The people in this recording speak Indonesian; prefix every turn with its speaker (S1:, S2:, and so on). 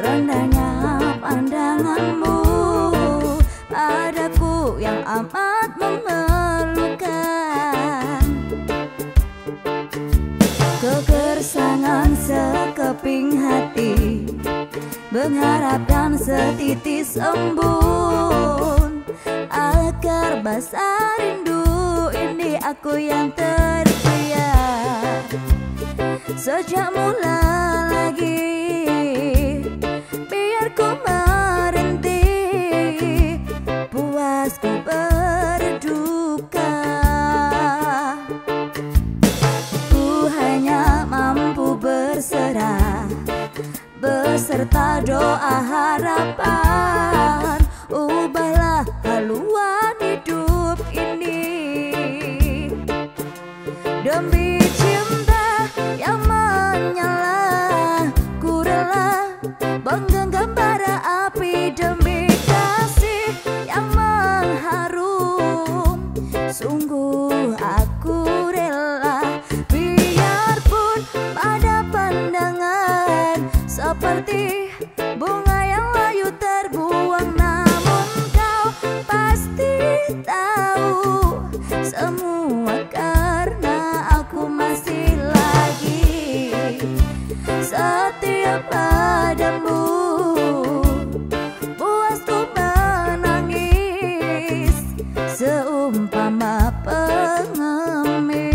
S1: rendahnya pandanganmu. Padaku yang amat Mengharapkan setitis embun Agar basah rindu ini aku yang terbiar Sejak mula lagi Biar ku merintih. Puas ku berduka. Ku hanya mampu berserah beserta doa harapan seperti bunga yang layu terbuang. Namun kau pasti tahu semua karena aku masih lagi. Setia padamu Puasku menangis Seumpama pengemis.